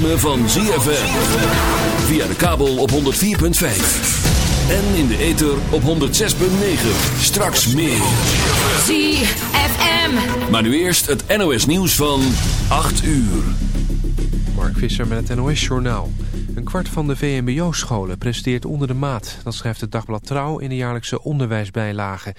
Ritme van ZFM. Via de kabel op 104.5. En in de ether op 106.9. Straks meer. ZFM. Maar nu eerst het NOS nieuws van 8 uur. Mark Visser met het NOS Journaal. Een kwart van de VMBO-scholen presteert onder de maat. Dat schrijft het dagblad Trouw in de jaarlijkse onderwijsbijlage.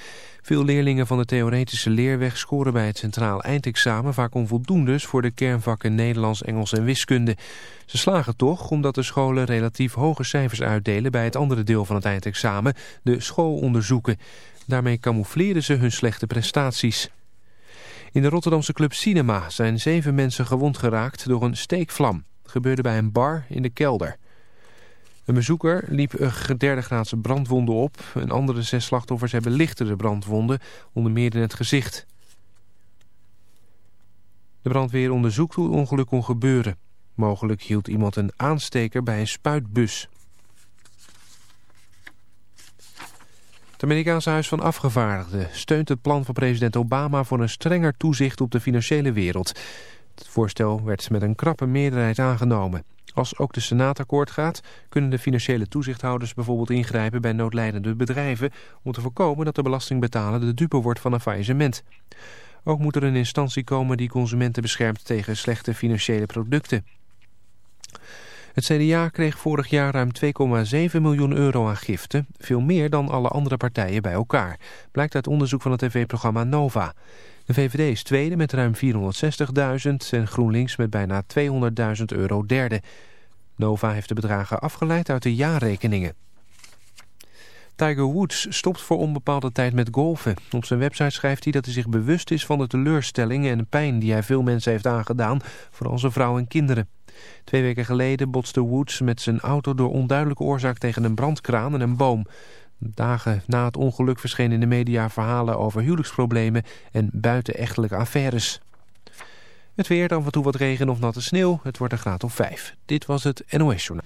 Veel leerlingen van de theoretische leerweg scoren bij het centraal eindexamen vaak onvoldoendes voor de kernvakken Nederlands, Engels en wiskunde. Ze slagen toch omdat de scholen relatief hoge cijfers uitdelen bij het andere deel van het eindexamen, de schoolonderzoeken. Daarmee camoufleren ze hun slechte prestaties. In de Rotterdamse club Cinema zijn zeven mensen gewond geraakt door een steekvlam. Gebeurde bij een bar in de kelder. Een bezoeker liep een derde graadse brandwonden op. En andere zes slachtoffers hebben lichtere brandwonden, onder meer in het gezicht. De brandweer onderzoekt hoe het ongeluk kon gebeuren. Mogelijk hield iemand een aansteker bij een spuitbus. Het Amerikaanse Huis van Afgevaardigden steunt het plan van president Obama voor een strenger toezicht op de financiële wereld. Het voorstel werd met een krappe meerderheid aangenomen. Als ook de Senaat akkoord gaat, kunnen de financiële toezichthouders bijvoorbeeld ingrijpen bij noodlijdende bedrijven om te voorkomen dat de belastingbetaler de dupe wordt van een faillissement. Ook moet er een instantie komen die consumenten beschermt tegen slechte financiële producten. Het CDA kreeg vorig jaar ruim 2,7 miljoen euro aan giften, veel meer dan alle andere partijen bij elkaar, blijkt uit onderzoek van het tv-programma Nova. De VVD is tweede met ruim 460.000 en GroenLinks met bijna 200.000 euro derde. Nova heeft de bedragen afgeleid uit de jaarrekeningen. Tiger Woods stopt voor onbepaalde tijd met golfen. Op zijn website schrijft hij dat hij zich bewust is van de teleurstelling en pijn die hij veel mensen heeft aangedaan, vooral zijn vrouw en kinderen. Twee weken geleden botste Woods met zijn auto door onduidelijke oorzaak tegen een brandkraan en een boom. Dagen na het ongeluk verschenen in de media verhalen over huwelijksproblemen en buitenechtelijke affaires. Het weer, dan en toe wat regen of natte sneeuw. Het wordt een graad of 5. Dit was het NOS Journaal.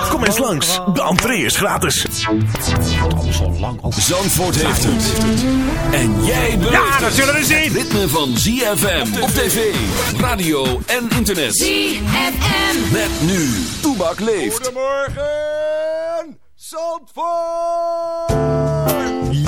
Kom eens langs, de entree is gratis. Zandvoort heeft het. En jij beleeft Ja, dat zullen we zien. ritme van ZFM op tv, radio en internet. ZFM. Met nu, Toebak leeft. Goedemorgen, Zandvoort!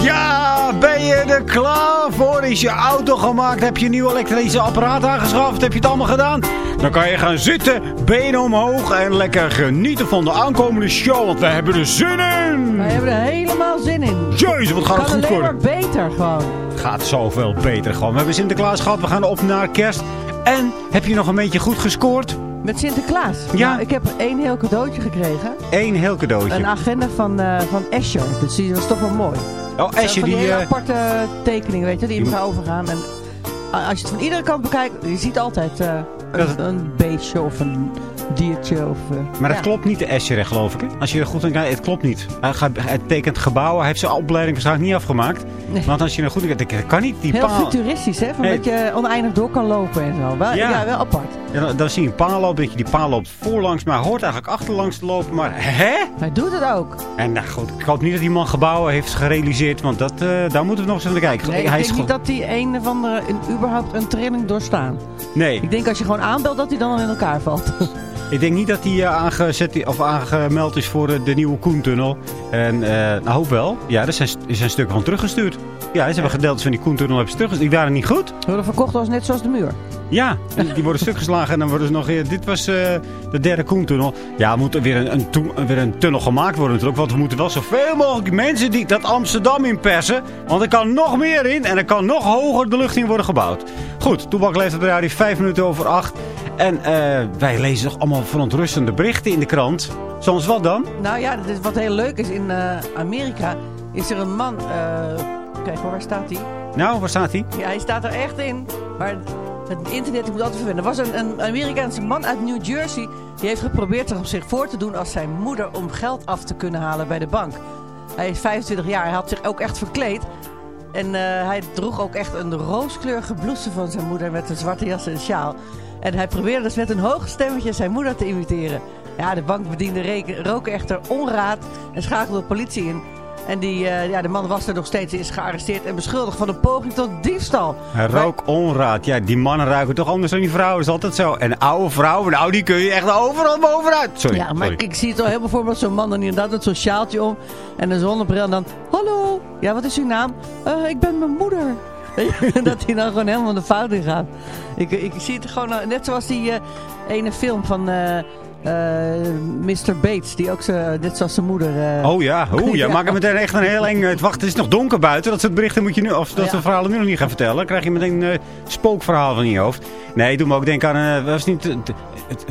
Ja, ben je er klaar voor? Is je auto gemaakt? Heb je een nieuw elektrische apparaat aangeschaft? Heb je het allemaal gedaan? Dan kan je gaan zitten, benen omhoog en lekker genieten van de aankomende show. Want we hebben er zin in! Wij hebben er helemaal zin in. Jezus, wat gaat het goed worden. maar beter gewoon. Het gaat zoveel beter gewoon. We hebben Sinterklaas gehad, we gaan op naar kerst. En heb je nog een beetje goed gescoord? Met Sinterklaas. Ja. Nou, ik heb één heel cadeautje gekregen. Eén heel cadeautje. Een agenda van, eh van Escher. Dus die was toch wel mooi. oh, van die, die... hele eh, aparte tekeningen, weet je, die die gaan overgaan. En a- als je het van iedere kant bekijkt, je ziet altijd eh, Dat het- een, beestje of een diertje. Of, eh, Maar dat ja. klopt niet, de Escher, geloof ik. Hè? Als je er goed in kijkt, het klopt niet. Hij, gaat, hij tekent gebouwen, hij heeft zijn opleiding waarschijnlijk niet afgemaakt. Nee. Want als je er goed in kijkt, dat kan niet. Die Heel paal, futuristisch, hè? Van Nee. dat je oneindig door kan lopen en zo. Wel, Ja. ja. wel apart. Ja, dan, dan zie je een paal lopen, dat je die paal loopt voorlangs, maar hoort eigenlijk achterlangs te lopen. Maar hè? Hij doet het ook. En nou goed, ik hoop niet dat die man gebouwen heeft gerealiseerd, want dat, eh, daar moeten we nog eens naar kijken. Nee, ik denk niet dat die een of andere een, überhaupt een trilling doorstaan. Nee, Ik denk als je gewoon aanbelt dat hij dan al in elkaar valt. ik denk niet dat hij eh, aangezet of aangemeld is voor eh, de nieuwe Koentunnel. En nou, hoop wel. Ja, er zijn, er zijn stukken van teruggestuurd. Ja, ze hebben gedeeltes van die Koentunnel hebben ze teruggestuurd. Die waren niet goed. Worden verkocht als net zoals de muur. Ja, en die worden stuk geslagen en dan worden ze nog... eh, Dit was eh, de derde Koentunnel. Ja, er moet er weer een, een, weer een tunnel gemaakt worden natuurlijk. Want we moeten wel zoveel mogelijk mensen die dat Amsterdam inpersen. Want er kan nog meer in en er kan nog hoger de lucht in worden gebouwd. Goed, Toebak leeft op de radio vijf minuten over acht. En eh, wij lezen toch allemaal verontrustende berichten in de krant. Zoals wat dan? Nou ja, is, wat heel leuk is, in Amerika is er een man... kijk hoor, waar staat hij? Nou, waar staat hij? Ja, hij staat er echt in. Maar het internet ik moet altijd verwennen. Er was een, een Amerikaanse man uit New Jersey... die heeft geprobeerd zich op zich voor te doen als zijn moeder... om geld af te kunnen halen bij de bank. Hij is 25 jaar. Hij had zich ook echt verkleed. En eh, hij droeg ook echt een rooskleurige blouse van zijn moeder... met een zwarte jas en sjaal. En hij probeerde dus met een hoog stemmetje zijn moeder te imiteren. Ja, de bankbediende rook echter onraad en schakelde de politie in. En die, eh, ja, de man was er nog steeds, is gearresteerd en beschuldigd van een poging tot diefstal. Hij rook onraad. Ja, die mannen ruiken toch anders dan die vrouwen. Is altijd zo. En oude vrouwen, nou die kun je echt overal bovenuit. Sorry, Ja, maar sorry. ik, ik zie het al heel bijvoorbeeld zo'n man dan inderdaad met zo'n sjaaltje om en een zonnebril en dan... Hallo, ja wat is uw naam? "Eh, ik ben mijn moeder. dat hij dan gewoon helemaal de fout in gaat. Ik, ik zie het gewoon, eh, net zoals die ene film van Mr. Bates, die ook zo, net zoals zijn moeder... eh, Oh ja, oeh, ja, maak het meteen echt een heel eng... eh, Wacht, het is nog donker buiten. Dat soort berichten moet je nu... Of dat soort verhalen nu nog niet gaan vertellen. Dan krijg je meteen een eh, spookverhaal van in je hoofd. Nee, doe me ook denken aan... eh, was het niet eh,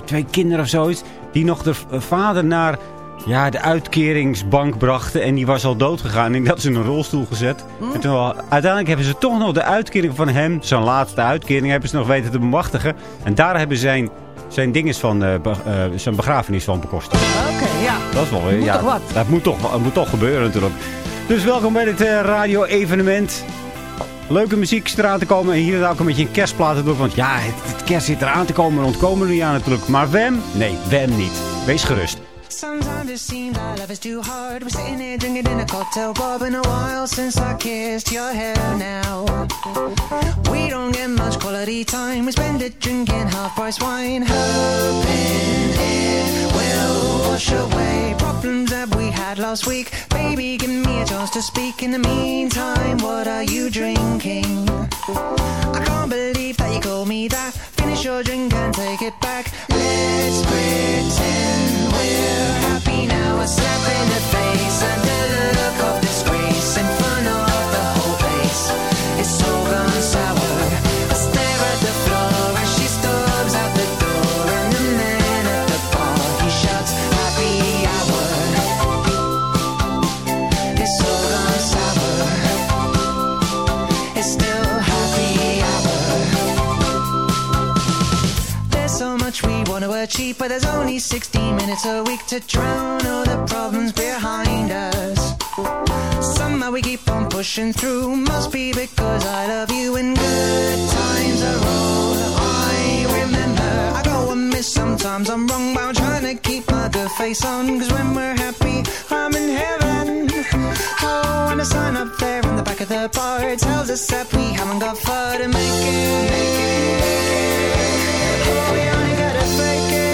twee kinderen of zoiets... die nog de vader naar... Ja, de uitkeringsbank brachten en die was al dood gegaan. Ik dat ze in een rolstoel gezet. En toen, wel- uiteindelijk hebben ze toch nog de uitkering van hem, zijn laatste uitkering, hebben ze nog weten te bemachtigen. En daar hebben ze zijn, zijn dinges van, eh, be- eh, zijn begrafenis van bekostigd. Oké, ja. Dat is wel weer. Moet ja, toch wat? Dat moet toch, dat moet toch gebeuren natuurlijk. Dus welkom bij dit eh, radio-evenement. Leuke muziek is eraan te komen. En hier is ook een beetje een kerstplaat erdoor. Want ja, het, het kerst zit eraan te komen. En ontkomen er niet aan natuurlijk. Maar Wem? Nee, Wem niet. Wees gerust. Sometimes it seems our love is too hard. We're sitting here drinking in a cocktail bar. Been a while since I kissed your hair now. We don't get much quality time. We spend it drinking half price wine. Hoping it wash away problems that we had last week. Baby, give me a chance to speak. In the meantime, what are you drinking? I can't believe that you called me that. Finish your drink and take it back. Let's pretend we're happy now. A slap in the face and a look of but there's only 60 minutes a week to drown all the problems behind us. Somehow we keep on pushing through. Must be because I love you and good times are all I remember. I go and miss sometimes I'm wrong, but I'm trying to keep my good face on. Cause when we're happy, I'm in heaven. Oh, and the sign up there in the back of the bar tells us that we haven't got far to make it. Oh, we only gotta fake it.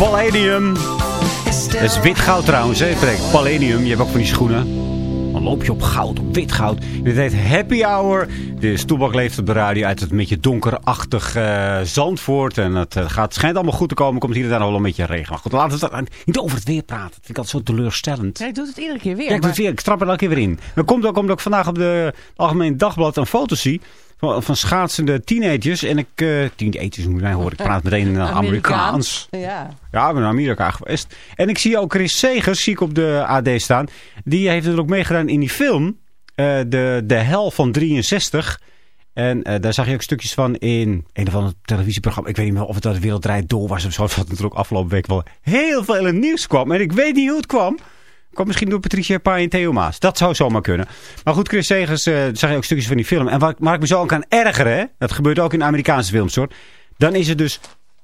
Palladium. Dat is wit goud trouwens, hè? Het Palladium. Je hebt ook van die schoenen. Dan loop je op goud, op wit goud. Dit heet Happy Hour. De stoelbak leeft op de radio uit het beetje donkerachtig eh, Zandvoort. En het eh, gaat, schijnt allemaal goed te komen. Komt hier en daar wel een beetje regen. Maar goed, laten we het niet over het weer praten. Dat vind ik altijd zo teleurstellend. Jij doet het iedere keer weer. Ja, ik, doe het maar- weer, ik trap er elke keer weer in. Er komt ook omdat ik vandaag op de Algemeen Dagblad een foto zie van, schaatsende teenagers. En ik, eh teenagers moet mij horen, ik praat meteen eh, Amerikaans. Ja. Ja, ik ben naar Amerika geweest. En ik zie ook Chris Segers, zie ik op de AD staan. Die heeft er ook meegedaan in die film, eh, de, de Hel van 63. En daar zag je ook stukjes van in een of ander televisieprogramma. Ik weet niet meer of het uit de Wereld Draait Door was of zo. Dat natuurlijk afgelopen week wel heel veel in het nieuws kwam. En ik weet niet hoe het kwam. Kwam misschien door Patricia Pai en Theo Maas. Dat zou zomaar kunnen. Maar goed, Chris Segers, eh zag je ook stukjes van die film. En waar, waar ik me zo aan kan ergeren, hè, dat gebeurt ook in Amerikaanse films hoor. Dan is het dus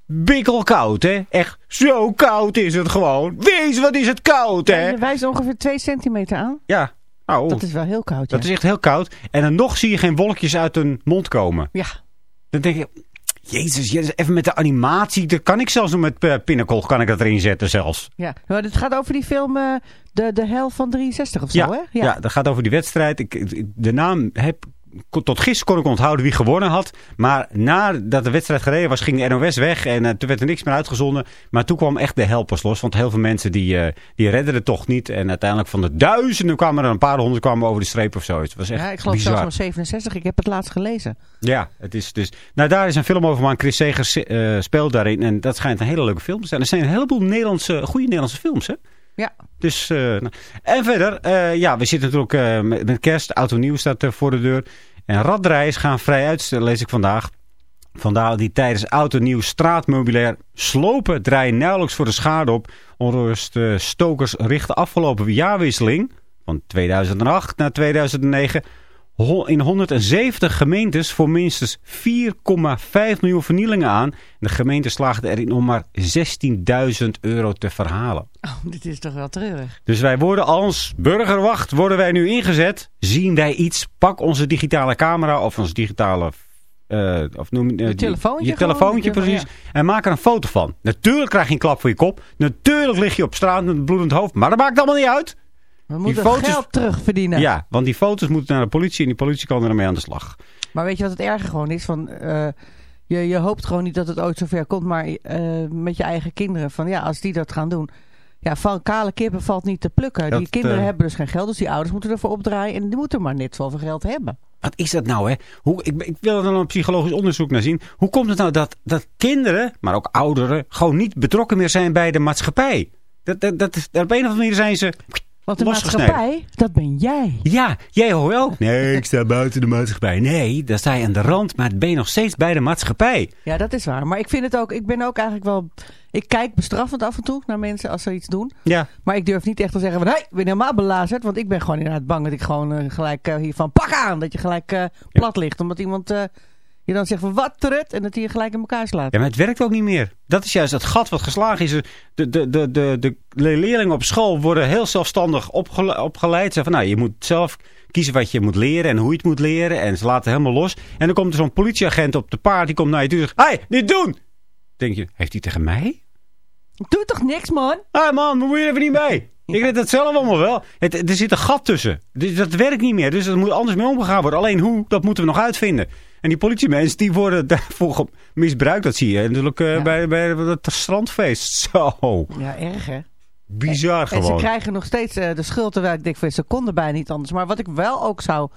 bikkelkoud, hè. Echt zo koud is het gewoon. Wees, wat is het koud, hè. Je wijst ongeveer 2 centimeter aan. Ja, nou, Dat is wel heel koud. dat ja. is echt heel koud. En dan nog zie je geen wolkjes uit hun mond komen. Ja. Dan denk je, jezus, jezus, even met de animatie. Dat kan ik zelfs nog met uh, Pinnacle, kan ik dat erin zetten zelfs. ja. Maar het gaat over die film eh, de, de Hel van 63 of zo, Ja, hè? ja. dat gaat over die wedstrijd. Ik- de naam heb tot gisteren kon ik onthouden wie gewonnen had. Maar nadat de wedstrijd gereden was, ging de NOS weg. En eh, toen werd er niks meer uitgezonden. Maar toen kwam echt de helpers los. Want heel veel mensen die, eh, die redden het toch niet. En uiteindelijk van de duizenden kwamen er een paar honderd kwamen over de streep of zoiets. Het was echt Ja, ik geloof bizar. zelfs maar 67. Ik heb het laatst gelezen. Ja, het is dus. Nou, daar is een film over gemaakt. Chris Segers eh, speelt daarin. En dat schijnt een hele leuke film te zijn. Er zijn een heleboel Nederlandse, goede Nederlandse films, hè? Ja. Dus, eh, nou. En verder, eh, ja, we zitten natuurlijk eh, met, kerst. Auto nieuw staat voor de deur. En radreis gaan vrij uit, lees ik vandaag. Vandaar die tijdens auto nieuw straatmeubilair slopen draaien nauwelijks voor de schade op. Onrust stokers richten afgelopen jaarwisseling van 2008 naar 2009 ho- in 170 gemeentes voor minstens 4,5 miljoen vernielingen aan. De gemeente slaagde erin om maar 16.000 euro te verhalen. Oh, dit is toch wel treurig. Dus wij worden als burgerwacht worden wij nu ingezet. Zien wij iets, pak onze digitale camera of ons digitale... eh, of noem, eh, die- telefoontje Je telefoontje, precies. En maak er een foto van. Natuurlijk krijg je een klap voor je kop. Natuurlijk lig je op straat met een bloedend hoofd. Maar dat maakt allemaal niet uit. We moeten foto's- geld terugverdienen. Ja, want die foto's moeten naar de politie. En die politie kan ermee aan de slag. Maar weet je wat het erge gewoon is? Van, eh, je, je hoopt gewoon niet dat het ooit zover komt. Maar eh, met je eigen kinderen. Van ja, als die dat gaan doen. Ja, van kale kippen valt niet te plukken. Dat, die kinderen eh, hebben dus geen geld. Dus die ouders moeten ervoor opdraaien. En die moeten maar net zoveel geld hebben. Wat is dat nou, hè? Hoe, ik, ik wil er dan een psychologisch onderzoek naar zien. Hoe komt het nou dat, dat kinderen, maar ook ouderen, gewoon niet betrokken meer zijn bij de maatschappij? Dat, dat, dat, op een of andere manier zijn ze Want de maatschappij, dat ben jij. Ja, jij hoor ook. Nee, ik sta buiten de maatschappij. Nee, daar sta je aan de rand, maar ben je nog steeds bij de maatschappij. Ja, dat is waar. Maar ik vind het ook, ik ben ook eigenlijk wel... Ik kijk bestraffend af en toe naar mensen als ze iets doen. Ja, Maar ik durf niet echt te zeggen van... Hé, ik ben helemaal belazerd. Want ik ben gewoon inderdaad bang dat ik gewoon eh, gelijk eh, hiervan pak aan. Dat je gelijk eh, plat ligt. Omdat iemand je dan zegt van wat trut. En dat hij je gelijk in elkaar slaat. ja, maar het werkt ook niet meer. Dat is juist het gat wat geslagen is. De, de, de, de, de leerlingen op school worden heel zelfstandig opgele- opgeleid. Ze van, nou, je moet zelf kiezen wat je moet leren en hoe je het moet leren. En ze laten helemaal los. En dan komt er zo'n politieagent op de paard. Die komt naar je toe en zegt, hey, niet doen! denk je, heeft hij tegen mij? Doe toch niks man? Ah man, bemoei je even niet mee. Ik weet het zelf allemaal wel. Het, er zit een gat tussen. Dus dat werkt niet meer. Dus er moet anders mee omgegaan worden. Alleen hoe, dat moeten we nog uitvinden. En die politiemensen, die worden daarvoor misbruikt. Dat zie je natuurlijk Ja. bij, bij het strandfeest. Zo, Ja, erg hè? bizar En ze gewoon. krijgen nog steeds eh, de schuld. Terwijl ik denk van ze konden bijna niet anders. Maar wat ik wel ook zou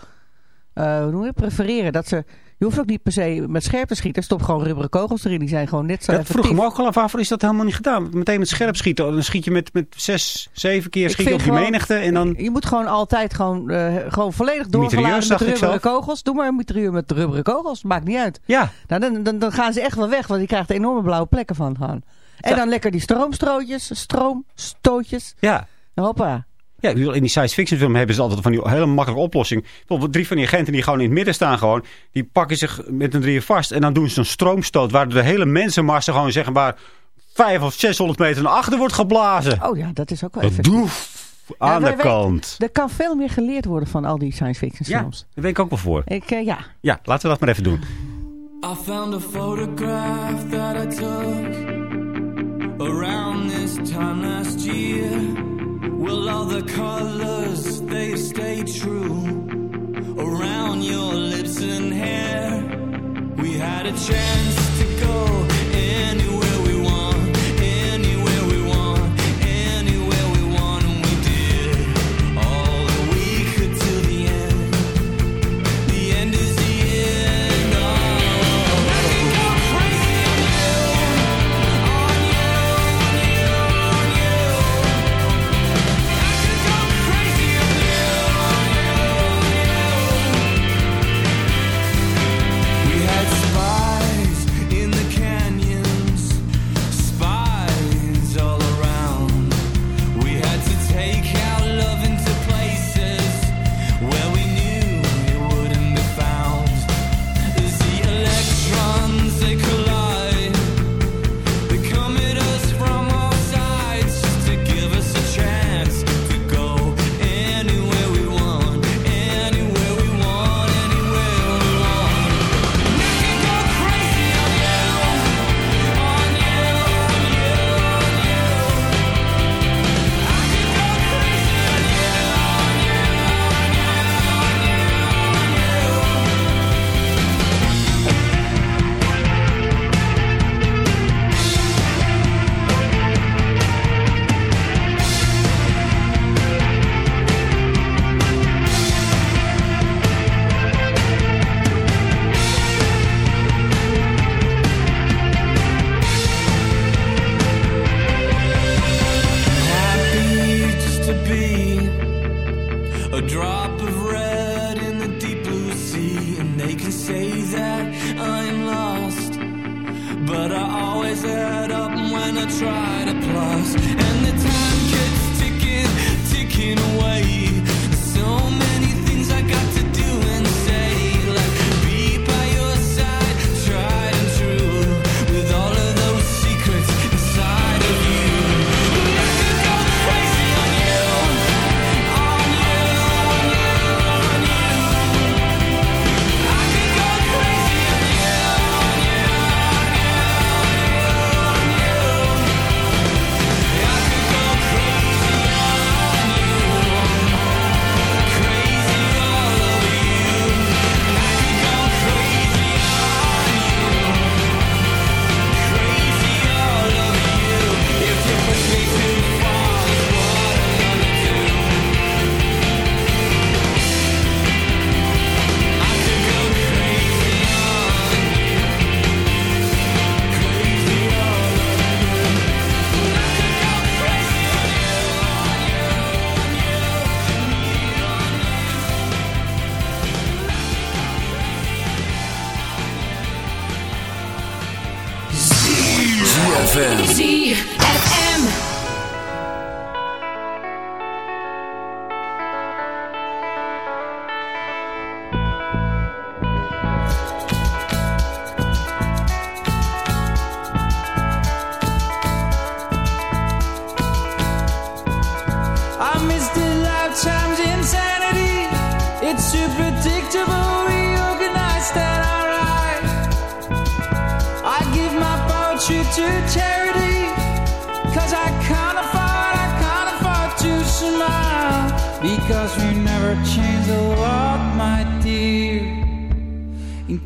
eh, hoe noem je, het, prefereren. Dat ze, je hoeft ook niet per se met scherp te schieten. Stop gewoon rubberen kogels erin. Die zijn gewoon net zo Dat vroeg effectief. me ook al af, waarvoor is dat helemaal niet gedaan? Meteen met scherp schieten. Dan schiet je met, met zes, zeven keer schiet je op die menigte. En dan... Je moet gewoon altijd gewoon, eh, gewoon volledig doorgeladen met rubberen kogels. Doe maar een mitrailleur met rubberen kogels. Maakt niet uit. Ja, Nou, dan, dan, dan gaan ze echt wel weg, want je krijgt er enorme blauwe plekken van. En Ja. dan lekker die stroomstrootjes, stroomstootjes. ja. Hoppa. Ja, in die science fiction film hebben ze altijd van die hele makkelijke oplossing. Bijvoorbeeld drie van die agenten die gewoon in het midden staan gewoon. Die pakken zich met een drieën vast. En dan doen ze een stroomstoot. Waardoor de hele mensenmassa gewoon zeg maar... Vijf of 600 meter naar achter wordt geblazen. Oh ja, dat is ook wel even. Doef! aan de kant. Er kan veel meer geleerd worden van al die science fiction films. Ja, daar ben ik ook wel voor. Ik, eh, ja. Ja, laten we dat maar even doen. I found a photograph that I took around this time last year. Will all the colors they stay true? and the time keeps ticking, ticking away.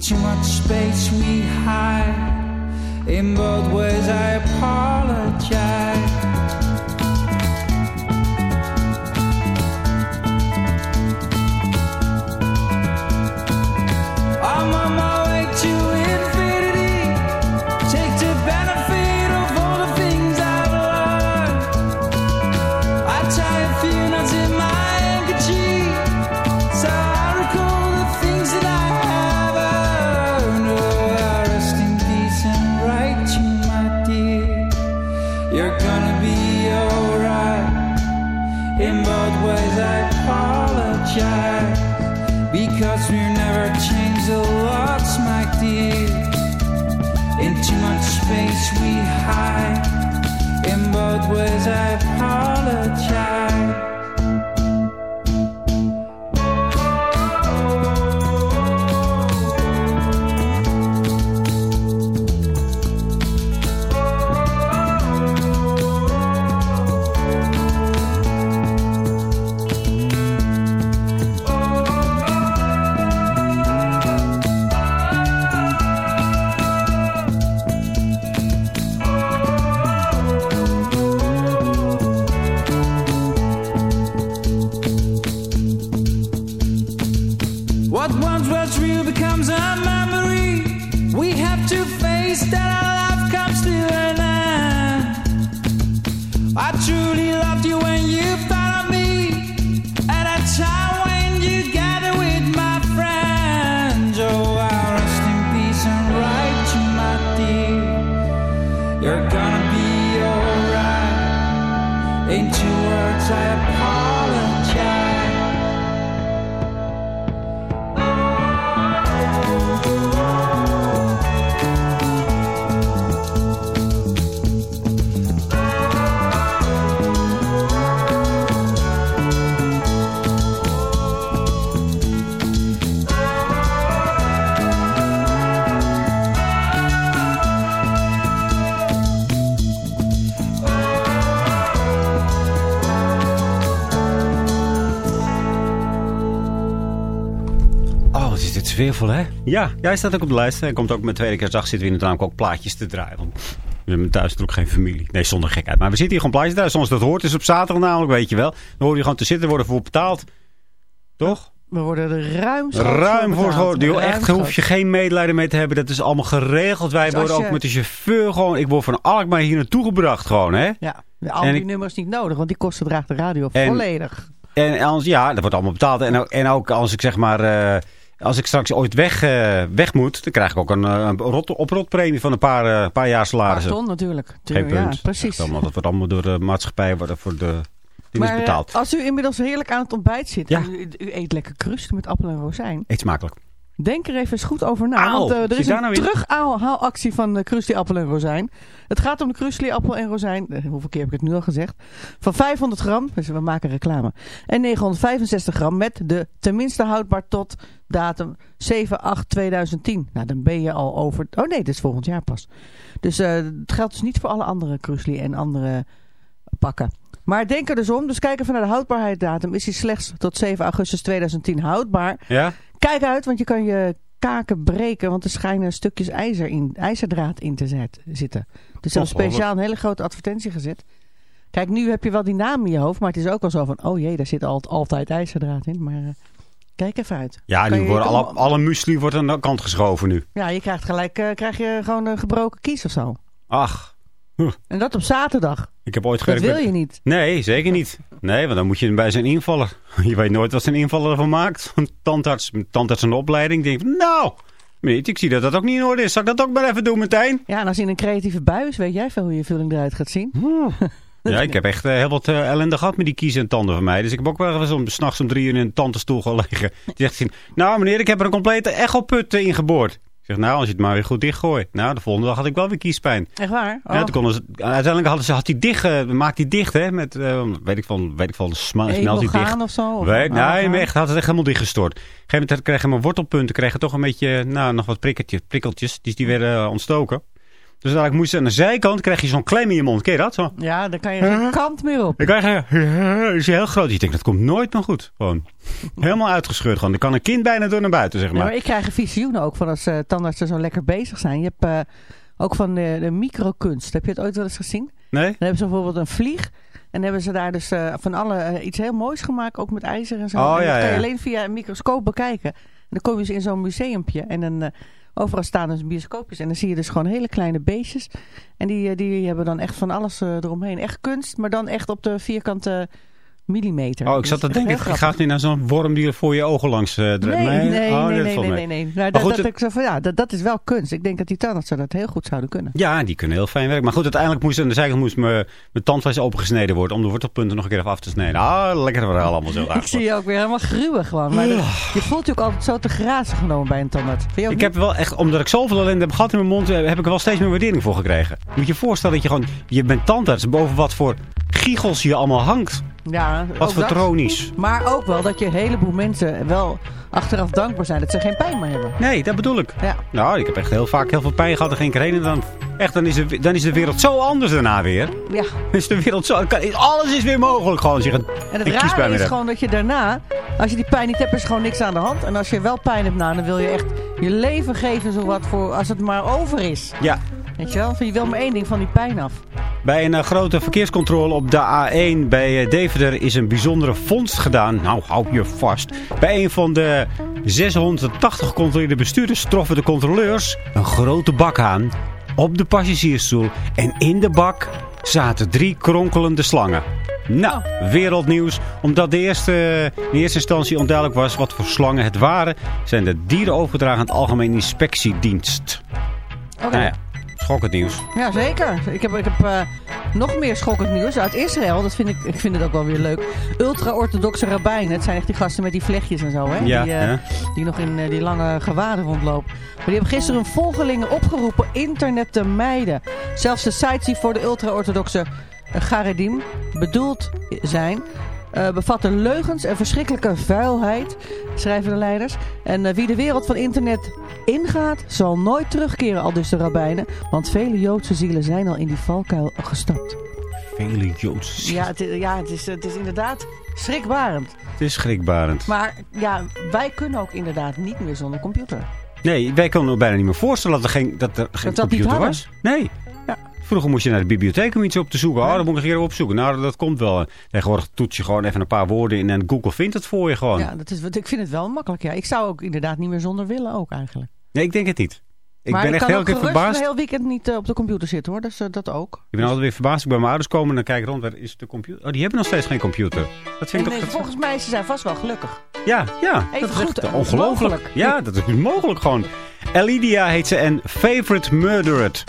Too much space we hide. In both ways, I apologize. Two words, I apologize. Hè? Ja, jij staat ook op de lijst. Hij komt ook met tweede kerstdag zitten we namelijk ook plaatjes te draaien. Want we hebben thuis ook geen familie. Nee, zonder gekheid. Maar we zitten hier gewoon plaatjes te draaien. Zoals dat hoort is op zaterdag namelijk, weet je wel. Dan hoor je gewoon te zitten, worden voor betaald. Toch? We worden er ruim Ruim voor Ruim echt, hoef je geen medelijden mee te hebben. Dat is allemaal geregeld. Wij Dus worden ook met de chauffeur gewoon... Ik word van Alkmaar hier naartoe gebracht gewoon, hè? Ja, al En die ik- nummers niet nodig, want die kosten draagt de radio En- volledig. En als, ja, dat wordt allemaal betaald. En, ook- en ook als ik zeg maar... eh, als ik straks ooit weg, eh, weg moet, dan krijg ik ook een, eh, een rot, oprotpremie van een paar, eh, paar jaar salarissen. ton natuurlijk. Geen punt. Ja, precies. Allemaal, dat wordt allemaal door de maatschappij worden voor de Maar betaald. als u inmiddels heerlijk aan het ontbijt zit Ja. en u, u eet lekker krust met appel en rozijn, Eet smakelijk. Denk er even eens goed over na. Want eh, er is een nou terughaalactie van de Krusty appel en rozijn. Het gaat om de Krusty appel en rozijn, eh, hoeveel keer heb ik het nu al gezegd, van 500 gram, dus we maken reclame, en 965 gram met de tenminste houdbaar tot datum 7-8-2010. Nou, dan ben je al over... Oh nee, dit is volgend jaar pas. Dus eh, het geldt dus niet voor alle andere Krusli en andere pakken. Maar denk er dus om. Dus kijk even naar de houdbaarheidsdatum. Is die slechts tot 7 augustus 2010 houdbaar? Ja? Kijk uit, want je kan je kaken breken. Want er schijnen stukjes ijzer in, ijzerdraad in te zet, zitten. Dus ze hebben Ongelooflijk. speciaal een hele grote advertentie gezet. Kijk, nu heb je wel die naam in je hoofd. Maar het is ook al zo van... Oh jee, daar zit al, altijd ijzerdraad in. Maar eh, kijk even uit. Ja, nu worden alle, alle muesli wordt aan de kant geschoven nu. Ja, je krijgt gelijk eh, krijg je gewoon een gebroken kies of zo. Ach, En dat op zaterdag. ik heb ooit Dat gewerkt... wil met- je niet. Nee, zeker niet. Nee, want dan moet je bij zijn invaller. Je weet nooit wat zijn invaller ervan maakt. Een tandarts, een tandarts in de opleiding denkt, nou, weet, ik zie dat dat ook niet in orde is. Zal ik dat ook maar even doen meteen? Ja, en als je in een creatieve bui is, weet jij veel hoe je vulling eruit gaat zien. Ja, ik heb echt eh, heel wat eh, ellende gehad met die kiezen en tanden van mij. Dus ik heb ook wel eens om, s'nachts om drie uur in een tandenstoel gelegen. Die zegt, nou meneer, ik heb er een complete echoput eh, ingeboord. Ik zeg, nou, als je het maar weer goed dichtgooit. Nou, de volgende dag had ik wel weer kiespijn. Echt waar? Oh. Ja, toen konden ze, uiteindelijk hadden ze, had hij dicht, eh, maakt hij dicht, hè, met, eh, weet ik van, weet ik van, smelt hij dicht. Of zo? Of Weet, nee, maar echt, had het echt helemaal dichtgestort. Op een gegeven moment kregen mijn wortelpunten kregen toch een beetje, nou, nog wat prikkeltjes, prikkeltjes. Dus die werden eh, ontstoken. Dus eigenlijk moest je aan de zijkant, krijg je zo'n klem in je mond. Ken je dat? Zo. Ja, daar kan je geen kant meer op. Dan krijg je, is heel groot. Je denkt, dat komt nooit meer goed. Gewoon helemaal uitgescheurd. Gewoon. Dan kan een kind bijna door naar buiten, zeg Ja, maar. maar ik krijg visioenen ook van als uh, tandartsen zo lekker bezig zijn. Je hebt eh, ook van de, de microkunst. Heb je het ooit wel eens gezien? Nee? Dan hebben ze bijvoorbeeld een vlieg. En hebben ze daar dus eh, van alle iets heel moois gemaakt. Ook met ijzer en zo. Oh, en ja, dat kan je ja. alleen via een microscoop bekijken. En dan kom je dus in zo'n museumpje. En dan, overal staan dus bioscoopjes. En dan zie je dus gewoon hele kleine beestjes. En die, eh, die hebben dan echt van alles eh, eromheen. Echt kunst, maar dan echt op de vierkante millimeter. Oh, ik zat te denken, grappig. gaat nu naar zo'n worm die er voor je ogen langs uh, Nee, nee, nee, oh, nee, nee, nee. Nou, Maar dat, goed, dat, het- ik zo van, ja, dat, dat is wel kunst. Ik denk dat die tandartsen dat heel goed zouden kunnen. Ja, die kunnen heel fijn werken. Maar goed, uiteindelijk moest aan de zijkant moest mijn, mijn tandvlees opengesneden worden. Om de wortelpunten nog een keer even af te snijden. Ah, lekker verhaal allemaal zo. Ik zie je ook weer helemaal gruwen gewoon. Maar je voelt je ook altijd zo te grazen genomen bij een tandarts. Ik niet? heb wel echt, omdat ik zoveel ellende heb gehad in mijn mond, eh, heb ik er wel steeds meer waardering voor gekregen. Moet je je voorstellen dat je gewoon, je bent tandarts, boven wat voor giegels je allemaal hangt. Ja, Wat tronies. Maar ook wel dat je een heleboel mensen wel achteraf dankbaar zijn dat ze geen pijn meer hebben. Nee, dat bedoel ik. Ja. Nou, ik heb echt heel vaak heel veel pijn gehad en geen keer heen. En dan, echt, dan, is de, dan is de wereld zo anders daarna weer. ja. Is de wereld zo, kan- alles is weer mogelijk gewoon. Als je een, En het rare is hebt. gewoon dat je daarna, als je die pijn niet hebt, is gewoon niks aan de hand. En als je wel pijn hebt na, dan wil je echt je leven geven zowat voor als het maar over is. Ja, Weet je wel? Je wil maar één ding van die pijn af. Bij een eh, grote verkeerscontrole op de A1 bij eh, Deventer is een bijzondere vondst gedaan. Nou, hou je vast. Bij een van de 680 gecontroleerde bestuurders troffen de controleurs een grote bak aan op de passagiersstoel. En in de bak zaten drie kronkelende slangen. Nou, wereldnieuws. Omdat de eerste, in eerste instantie onduidelijk was wat voor slangen het waren... zijn de dieren overgedragen aan het Algemene Inspectiedienst. Oké. Nou ja, Schokkend nieuws. Ja, zeker. Ik heb, ik heb eh, nog meer schokkend nieuws uit Israël. Dat vind ik, ik vind het ook wel weer leuk. Ultra-orthodoxe rabbijnen. Het zijn echt die gasten met die vlechtjes en zo. Hè? Ja, die, eh, ja. die nog in eh, die lange gewaden rondlopen. Maar die hebben gisteren hun volgelingen opgeroepen internet te mijden. Zelfs de sites die voor de ultra-orthodoxe Garedim bedoeld zijn... eh, bevatten leugens en verschrikkelijke vuilheid, schrijven de leiders. En eh, wie de wereld van internet ingaat, zal nooit terugkeren, al dus de rabbijnen. Want vele Joodse zielen zijn al in die valkuil gestapt. Vele Joodse Ja, het, is- ja het, is, het is inderdaad schrikbarend. Het is schrikbarend. Maar ja, wij kunnen ook inderdaad niet meer zonder computer. Nee, wij konden ons bijna niet meer voorstellen dat er geen, dat er geen Dat dat niet computer was. Nee. Vroeger moest je naar de bibliotheek om iets op te zoeken. Oh, dat moet ik een keer opzoeken. Nou, dat komt wel. Tegenwoordig toets je gewoon even een paar woorden in en Google vindt het voor je gewoon. Ja, dat is, wat- ik vind het wel makkelijk. Ja. Ik zou ook inderdaad niet meer zonder willen ook eigenlijk. Nee, ik denk het niet. Ik maar ben ik echt heel keer verbaasd. een heel weekend niet eh, op de computer zitten hoor. Dus eh, dat ook. Ik ben altijd weer verbaasd. Ik bij mijn ouders komen en dan kijk ik rond. Waar is de computer? Oh, die hebben nog steeds geen computer. Dat vind ik nee, toch... volgens mij ze zijn vast wel gelukkig. Ja, ja. Even dat is echt ongelooflijk. Ja, dat is mogelijk gewoon. Elidia heet ze en Favorite Murdered.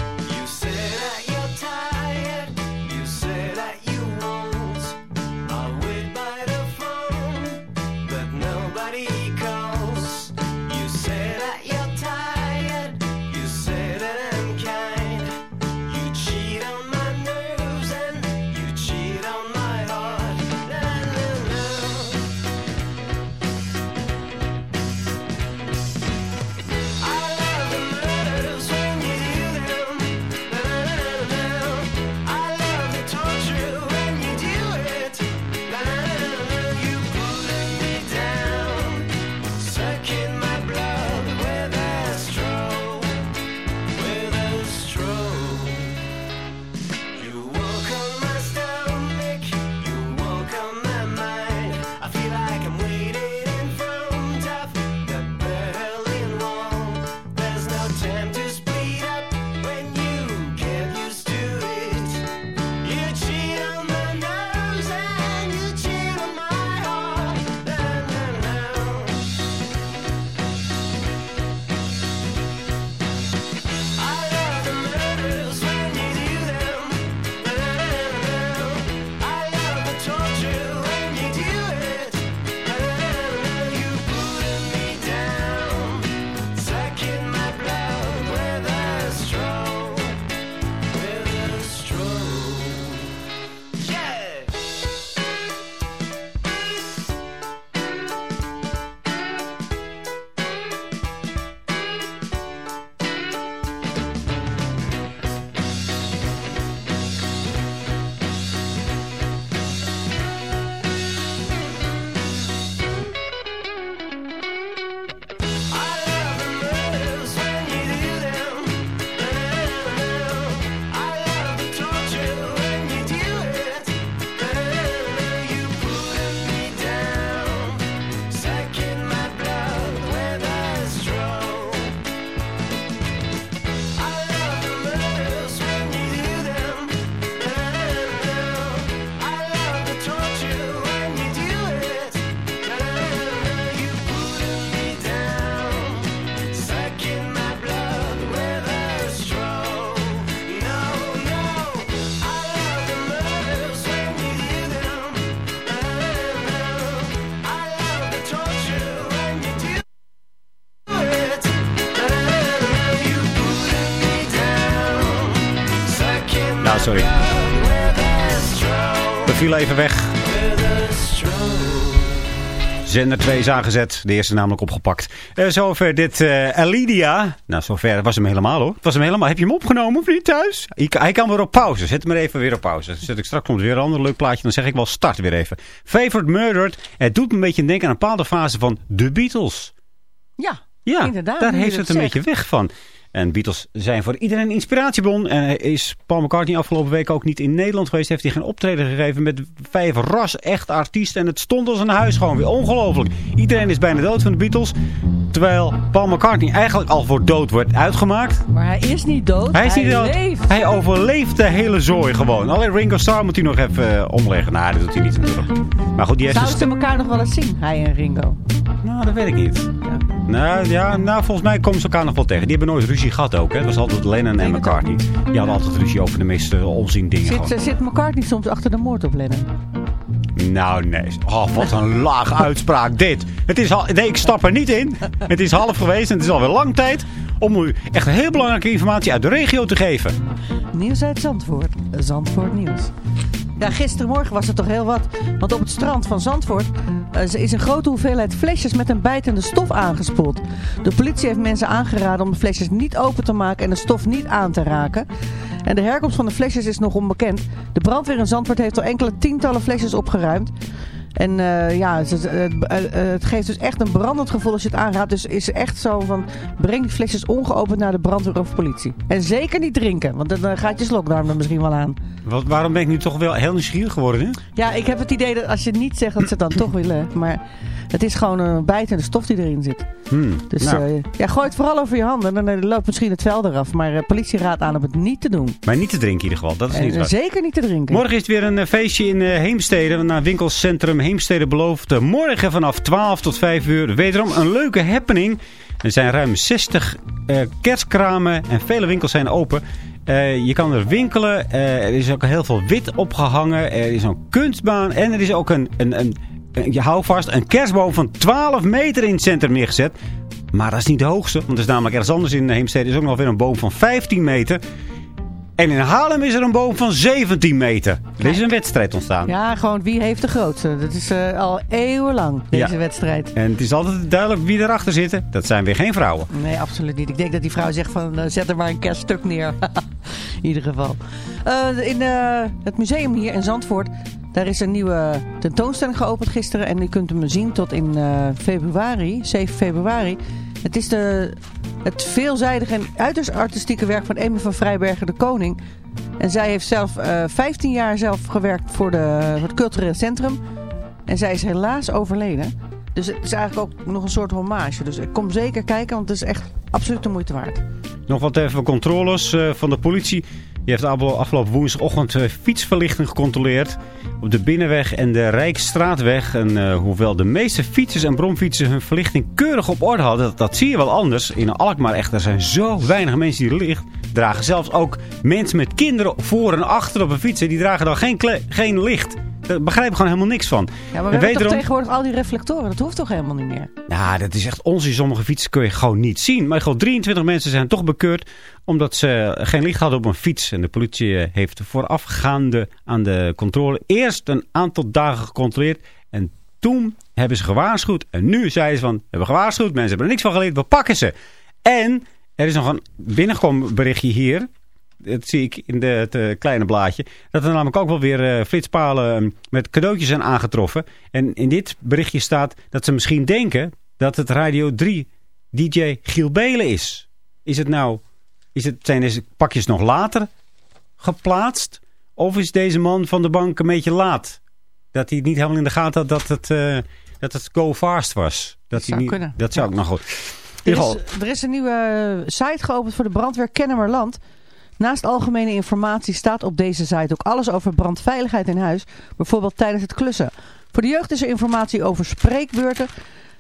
Even weg. Zender 2 is aangezet. De eerste namelijk opgepakt. Eh, zover dit eh Elidia. Nou, zover was hem helemaal hoor. Het was hem helemaal. Heb je hem opgenomen of niet thuis? Hij, hij kan weer op pauze. Zet hem maar even weer op pauze. Dan zet ik straks komt weer een ander leuk plaatje. Dan zeg ik wel start weer even. Favorite Murdered. Het doet me een beetje denken aan een bepaalde fase van de Beatles. Ja, Ja, inderdaad. daar heeft het een beetje weg van. En Beatles zijn voor iedereen een inspiratiebron. En is Paul McCartney afgelopen week ook niet in Nederland geweest. Heeft hij geen optreden gegeven met vijf ras echt artiesten. En het stond als een huis gewoon weer. Ongelooflijk. Iedereen is bijna dood van de Beatles. Terwijl Paul McCartney eigenlijk al voor dood wordt uitgemaakt. Maar hij is niet dood. Hij is niet dood. leeft. Hij overleeft de hele zooi gewoon. Alleen Ringo Starr moet hij nog even eh, omleggen. Nou, dat doet hij niet natuurlijk. Maar goed, die Zouden een ze elkaar nog wel eens zien, hij en Ringo? Nou, dat weet ik niet. Ja. Nou ja, nou, volgens mij komen ze elkaar nog wel tegen. Die hebben nooit ruzie gehad ook. Hè. Het was altijd Lennon en McCartney. Die hadden altijd ruzie over de meest uh, onzin dingen. Zit, gewoon. eh, zit McCartney soms achter de moord op Lennon? Nou, nee. Oh, wat een laag uitspraak dit. Het is al, nee, ik stap er niet in. Het is half geweest en het is alweer lang tijd om u echt heel belangrijke informatie uit de regio te geven. Nieuws uit Zandvoort. Zandvoort Nieuws. Ja, gistermorgen was het toch heel wat. Want op het strand van Zandvoort eh, is een grote hoeveelheid flesjes met een bijtende stof aangespoeld. De politie heeft mensen aangeraden om de flesjes niet open te maken en de stof niet aan te raken. En de herkomst van de flesjes is nog onbekend. De brandweer in Zandvoort heeft al enkele tientallen flesjes opgeruimd. En eh, ja, het, het, geeft dus echt een brandend gevoel als je het aanraadt. Dus is echt zo van, breng die flesjes ongeopend naar de brandweer of politie. En zeker niet drinken, want dan gaat je slokdarm er misschien wel aan. Wat, waarom ben ik nu toch wel heel nieuwsgierig geworden nu? Ja, ik heb het idee dat als je het niet zegt, dat ze het dan toch willen. Maar het is gewoon een bijtende stof die erin zit. Hmm, Dus nou, eh, ja, gooi het vooral over je handen. Dan eh, loopt misschien het vel eraf. Maar eh, politie raadt aan om het niet te doen. maar niet te drinken in ieder geval. Dat is En niet waar. zeker niet te drinken. Morgen is het weer een feestje in Heemstede. Naar winkelcentrum Heemstede belooft eh, morgen vanaf 12 tot 5 uur wederom een leuke happening. Er zijn ruim 60 eh, kerstkramen en vele winkels zijn open. Eh, je kan er winkelen. Er is ook heel veel wit opgehangen. Er is een kunstbaan. En er is ook een, een, een, een- je hou vast, een kerstboom van 12 meter in het centrum neergezet. Maar dat is niet de hoogste. Want er is namelijk ergens anders in Heemstede is ook nog weer een boom van 15 meter. En in Haarlem is er een boom van 17 meter. Er is een wedstrijd ontstaan. Ja, gewoon wie heeft de grootste. Dat is eh, al eeuwenlang, deze Ja. wedstrijd. En het is altijd duidelijk wie erachter zit. Dat zijn weer geen vrouwen. Nee, absoluut niet. Ik denk dat die vrouw zegt van eh, zet er maar een kerststuk neer. in ieder geval. Eh, in het museum hier in Zandvoort, daar is een nieuwe tentoonstelling geopend gisteren. En u kunt hem zien tot in februari, 7 februari. Het is de, het veelzijdige en uiterst artistieke werk van Amy van Vrijbergen de Koning. En zij heeft zelf eh 15 jaar zelf gewerkt voor, de, voor het cultureel centrum. En zij is helaas overleden. Dus het is eigenlijk ook nog een soort hommage. Dus ik kom zeker kijken, want het is echt absoluut de moeite waard. Nog wat even controles eh, van de politie. Die heeft afgelopen woensdagochtend eh, fietsverlichting gecontroleerd. Op de Binnenweg en de Rijksstraatweg. En eh, hoewel de meeste fietsers en bromfietsers hun verlichting keurig op orde hadden. Dat, zie je wel anders. In Alkmaar echt, er zijn zo weinig mensen die licht dragen. Zelfs ook mensen met kinderen voor en achter op een fiets. Die dragen dan geen, geen licht. Daar begrijp ik gewoon helemaal niks van. Ja, maar we En hebben toch tegenwoordig al die reflectoren. Dat hoeft toch helemaal niet meer? ja, dat is echt onzin. Sommige fietsen kun je gewoon niet zien. Maar gewoon 23 mensen zijn toch bekeurd omdat ze geen licht hadden op een fiets. En de politie eh, heeft voorafgaande aan de controle eerst een aantal dagen gecontroleerd. En toen hebben ze gewaarschuwd. En nu zeiden ze van, we hebben gewaarschuwd. Mensen hebben er niks van geleerd. We pakken ze. En er is nog een binnengekomen berichtje hier. Dat zie ik in de, het eh, kleine blaadje. Dat er namelijk ook wel weer eh, flitspalen eh, met cadeautjes zijn aangetroffen. En in dit berichtje staat dat ze misschien denken dat het Radio 3 DJ Giel Belen is. Is het nou, is het, zijn deze pakjes nog later geplaatst? Of is deze man van de bank een beetje laat? Dat hij niet helemaal in de gaten had dat het, eh, dat het go fast was. Dat, hij zou niet, kunnen. Dat zou ook nog goed. Er is, er is een nieuwe site geopend voor de brandweer Kennemerland. Naast algemene informatie staat op deze site ook alles over brandveiligheid in huis. Bijvoorbeeld tijdens het klussen. Voor de jeugd is er informatie over spreekbeurten.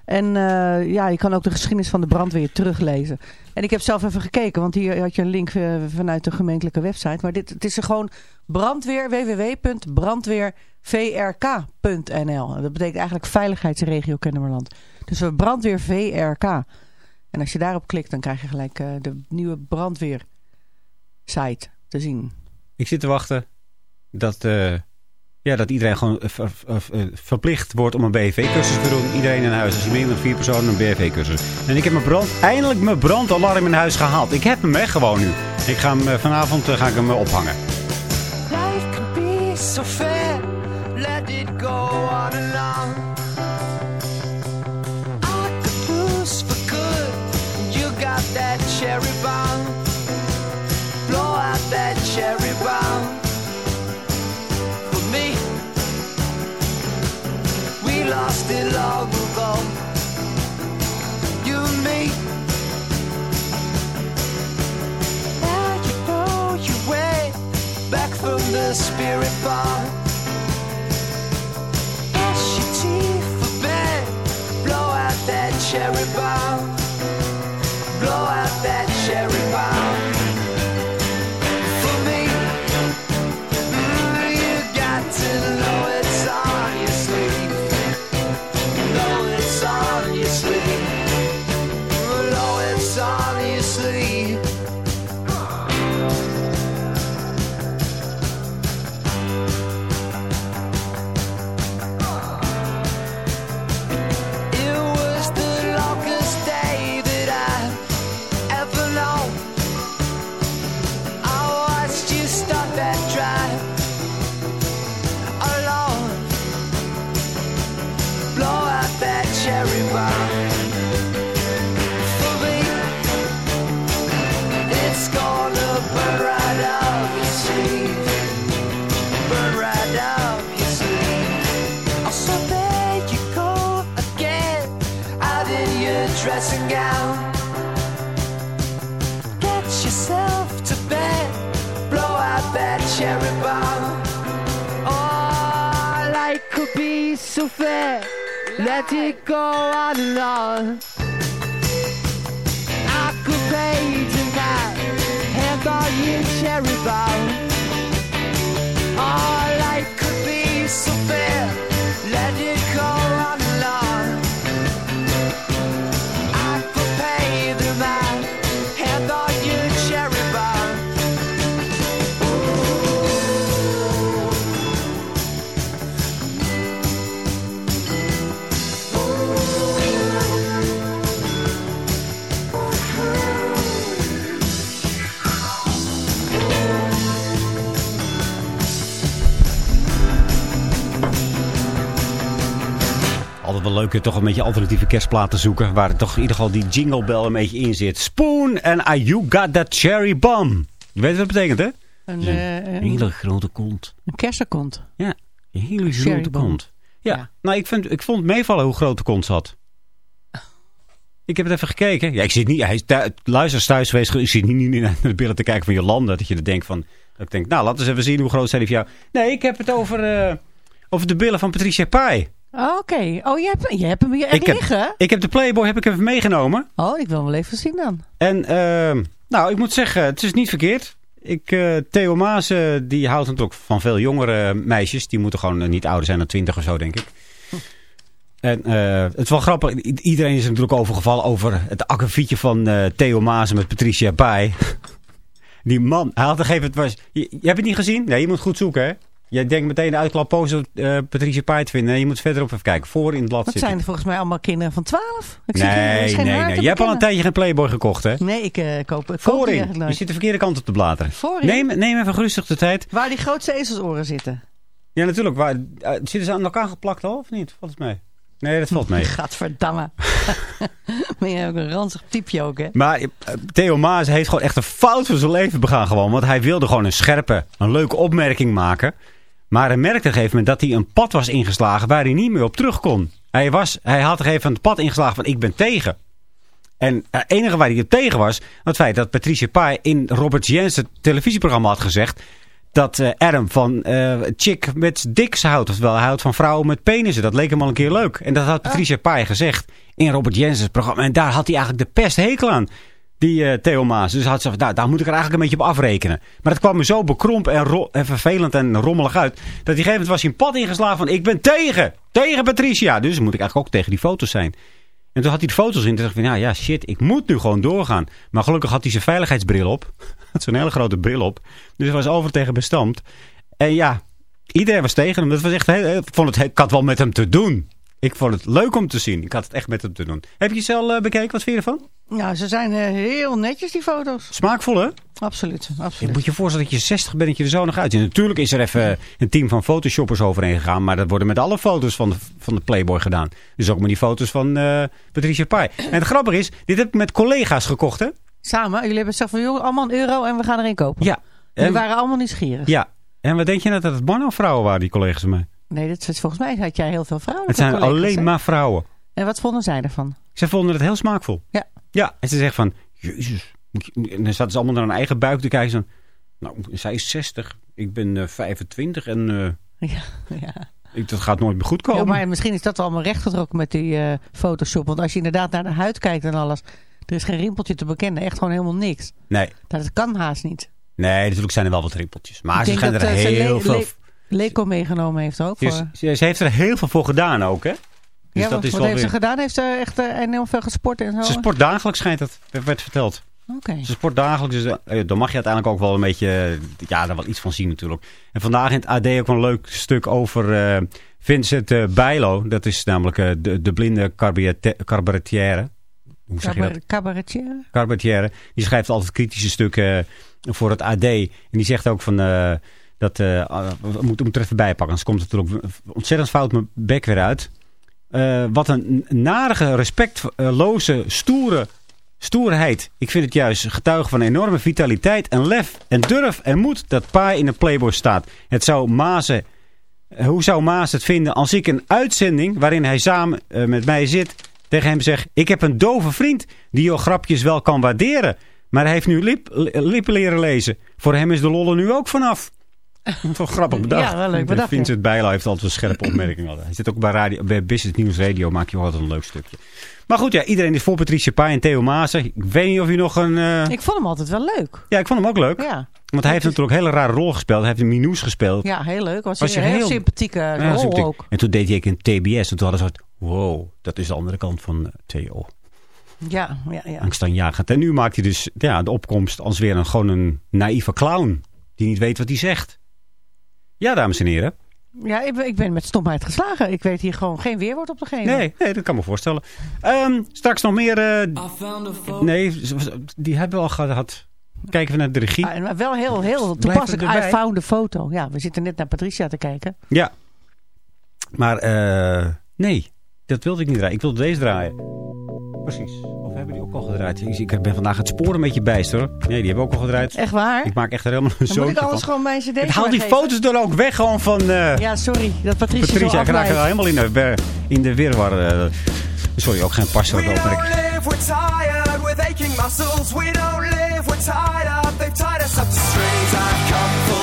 En eh, ja, je kan ook de geschiedenis van de brandweer teruglezen. En ik heb zelf even gekeken, want hier had je een link eh, vanuit de gemeentelijke website. Maar dit, het is er gewoon brandweer, www.brandweervrk.nl. Dat betekent eigenlijk veiligheidsregio Kennemerland. Dus we brandweer VRK. En als je daarop klikt, dan krijg je gelijk eh, de nieuwe brandweer site te zien. ik zit te wachten dat, eh, ja, dat iedereen gewoon eh, ver- ver- eh, verplicht wordt om een BFV-cursus te doen. Iedereen in huis. Als je meer dan vier personen een BFV-cursus. En ik heb mijn brand, eindelijk mijn brandalarm in huis gehaald. Ik heb hem weg gewoon nu. Ik ga hem, vanavond ga ik hem ophangen. Life can be so fair. Let it go on. Octopus for good. You got that cherry long ago. You and me. Now you your way back from the spirit bar. Brush your teeth for bed. Blow out that cherry bomb. Blow out that cherry bomb. Hè, toch een beetje alternatieve kerstplaten zoeken. Waar toch in ieder geval die jingle bell een beetje in zit. Spoon and I You Got That Cherry Bomb. Je weet wat dat betekent, hè? Een, eh, hele grote kont. een kersenkont. Ja, een hele grote bomb. kont. Ja, Ja. nou ik, vind, ik vond het meevallen hoe groot de kont zat. Ik heb het even gekeken. Ja, ik zit niet, hij is luister thuis geweest. Ik zit niet, niet naar de billen te kijken van Jolanda. Dat je er denkt van, dat ik denk, nou laten we eens even zien hoe groot zijn die van jou. Nee, ik heb het over, eh, over de billen van Patricia Pai. Oh, Oké. Oh, je hebt, je hebt hem hier echt Ik heb, liggen? ik heb de Playboy heb ik even meegenomen. Oh, ik wil hem wel even zien dan. En ehm, nou, ik moet zeggen, het is niet verkeerd. Ik, eh, Theo Maas, eh, die houdt natuurlijk van veel jongere meisjes. Die moeten gewoon eh, niet ouder zijn dan 20 of zo, denk ik. En het is wel grappig. I- Iedereen is er natuurlijk overgevallen over het akkefietje van eh, Theo Maas met Patricia Pai. Die man, hij had een gegeven moment... Was, je, je hebt het niet gezien? Nee, je moet goed zoeken, hè? Jij denkt meteen de uitklappoze uh, Patricia Pai te vinden. Nee, je moet verderop even kijken. Voor in het blad Dat zijn er volgens mij allemaal kinderen van 12. Ik Nee, nee, nee. Je hebt al een tijdje geen Playboy gekocht, hè? Nee, ik eh, koop, die Voorin. Je zit de verkeerde kant op te bladeren. Voorin? Neem, neem even rustig de tijd. Waar die grootste ezelsoren zitten. Ja, natuurlijk. Waar, eh, zitten ze aan elkaar geplakt al, of niet? Volgens mij. Nee, dat valt mee. Gadverdamme. ben je ook een ranzig typje ook, hè? Maar eh, Theo Maas heeft gewoon echt een fout van zijn leven begaan gewoon. Want hij wilde gewoon een scherpe, een leuke opmerking maken. Maar hij merkte op een gegeven moment dat hij een pad was ingeslagen waar hij niet meer op terug kon. Hij, was, hij had op een gegeven moment het pad ingeslagen van ik ben tegen. En het enige waar hij op tegen was, het feit dat Patricia Pai in Robert Jensen televisieprogramma had gezegd... dat eh, Adam van eh chick met dicks houdt. Oftewel, hij houdt van vrouwen met penissen. Dat leek hem al een keer leuk. En dat had Patricia Pai gezegd in Robert Jensen's programma. En daar had hij eigenlijk de pesthekel aan. Die eh, Theo Maas. Dus had gezegd, nou, daar moet ik er eigenlijk een beetje op afrekenen. Maar dat kwam me zo bekromp en, en vervelend en rommelig uit. Dat een gegeven was hij een pad ingeslagen van... ik ben tegen, tegen Patricia. Dus moet ik eigenlijk ook tegen die foto's zijn. En toen had hij de foto's in. En toen dacht ik van, ja, ja, shit, ik moet nu gewoon doorgaan. Maar gelukkig had hij zijn veiligheidsbril op. had zo'n hele grote bril op. Dus hij was over tegen. En ja, iedereen was tegen hem. Dat was echt heel, ik, vond het, ik had wel met hem te doen. Ik vond het leuk om te zien. Ik had het echt met hem te doen. Heb je zelf uh, bekeken? Wat vind je ervan? Nou, ze zijn uh, heel netjes, die foto's. Smaakvol, hè? Absoluut, absoluut. Je moet je voorstellen dat je 60 bent dat je er zo nog uit. En natuurlijk is er even een team van photoshoppers overheen gegaan. Maar dat worden met alle foto's van de, van de Playboy gedaan. Dus ook met die foto's van uh, Patricia Pai. En het grappige is, dit heb ik met collega's gekocht, hè? Samen? Jullie hebben gezegd van, joh, allemaal een euro en we gaan erin kopen. Ja. En die waren allemaal nieuwsgierig. Ja. En wat denk je net dat het mannen of vrouwen waren, die collega's van mij? Nee, dat is, volgens mij had jij heel veel vrouwen. Het zijn alleen hè? maar vrouwen. En wat vonden zij ervan? Ze vonden het heel smaakvol. Ja. Ja, en ze zeggen van, jezus. En dan zaten ze allemaal naar hun eigen buik te kijken. Zo, nou, zij is 60, ik ben uh, 25 en uh, ja, ja. Ik, dat gaat nooit meer goed komen. Ja, maar misschien is dat allemaal rechtgetrokken met die uh, Photoshop. Want als je inderdaad naar de huid kijkt en alles, er is geen rimpeltje te bekennen. Echt gewoon helemaal niks. Nee. Dat kan haast niet. Nee, natuurlijk zijn er wel wat rimpeltjes. Maar ze gaan er heel veel... Le Leco meegenomen heeft ook. Voor... Ze, ze, ze heeft er heel veel voor gedaan ook, hè? Dus ja, dat wat, is wat heeft weer... ze gedaan? Heeft ze echt uh, enorm veel gesport en zo? Ze sport dagelijks, schijnt het. werd verteld. Okay. Ze sport dagelijks, dus uh, dan mag je uiteindelijk ook wel een beetje, uh, ja, daar wel iets van zien natuurlijk. En vandaag in het AD ook wel een leuk stuk over uh, Vincent Bijlo. Dat is namelijk de, de blinde cabaretière. Hoe zeg je dat? Cabaretière? Cabaretière. Die schrijft altijd kritische stukken voor het AD. En die zegt ook van... dat we moeten het er even bij pakken. Anders komt het natuurlijk ontzettend fout mijn bek weer uit. Uh, wat een narige, respectloze, stoere stoerheid. Ik vind het juist getuige van enorme vitaliteit en lef en durf en moed dat Pa in de Playboy staat. Het zou Mazen eh, hoe zou Maas het vinden als ik een uitzending waarin hij samen eh, met mij zit tegen hem zeg... Ik heb een dove vriend die jouw grapjes wel kan waarderen. Maar hij heeft nu lip, li- lippen leren lezen. Voor hem is de lol er nu ook vanaf. Toch grappig bedacht. Ja, wel leuk bedacht, ja. Vincent Bijlo heeft altijd een scherpe opmerking. altijd. Hij zit ook bij, radio, bij Business News Radio, maak je altijd een leuk stukje. Maar goed, ja, iedereen is voor Patricia Pai en Theo Maassen. Ik weet niet of je nog een... eh, Ik vond hem altijd wel leuk. Ja, ik vond hem ook leuk. Ja, Want hij heeft natuurlijk een hele rare rol gespeeld. Hij heeft een Minoes gespeeld. ja heel leuk. Was, Was een heel, heel- sympathieke Ja, rol sympathiek. ook. En toen deed hij ook een TBS. En toen hadden ze het, wow, dat is de andere kant van eh, Theo. Ja, ja, ja. Angstaanjagend. En nu maakt hij dus ja, de opkomst als weer een, gewoon een naïeve clown. Die niet weet wat hij zegt. Ja, dames en heren. Ja, ik ben, ik ben met stomheid geslagen. Ik weet hier gewoon geen weerwoord op te geven. Nee, nee dat kan me voorstellen. Ehm, straks nog meer... photo. nee, die hebben we al gehad. Kijken we naar de regie. Ah, maar wel heel, heel toepasselijk. I found a foto. Ja, we zitten net naar Patricia te kijken. Ja. Maar eh, nee, dat wilde ik niet draaien. Ik wilde deze draaien. Precies. Of hebben die ook al gedraaid? Ik ik ben vandaag het spoor een beetje bijster. hoor. Nee, die hebben ook al gedraaid. Echt waar? Ik maak echt er helemaal een Dan moet ik zootje alles van. gewoon mijn cd Het haalt die geven. foto's er ook weg gewoon van eh, Ja, sorry. Dat Patricia, Patricia. Ik raak er helemaal in de, in de wirwar. eh. sorry, ook geen passer We live, we're tired with aching muscles. We don't live, we're tied up. They've tied us up to strings. I've come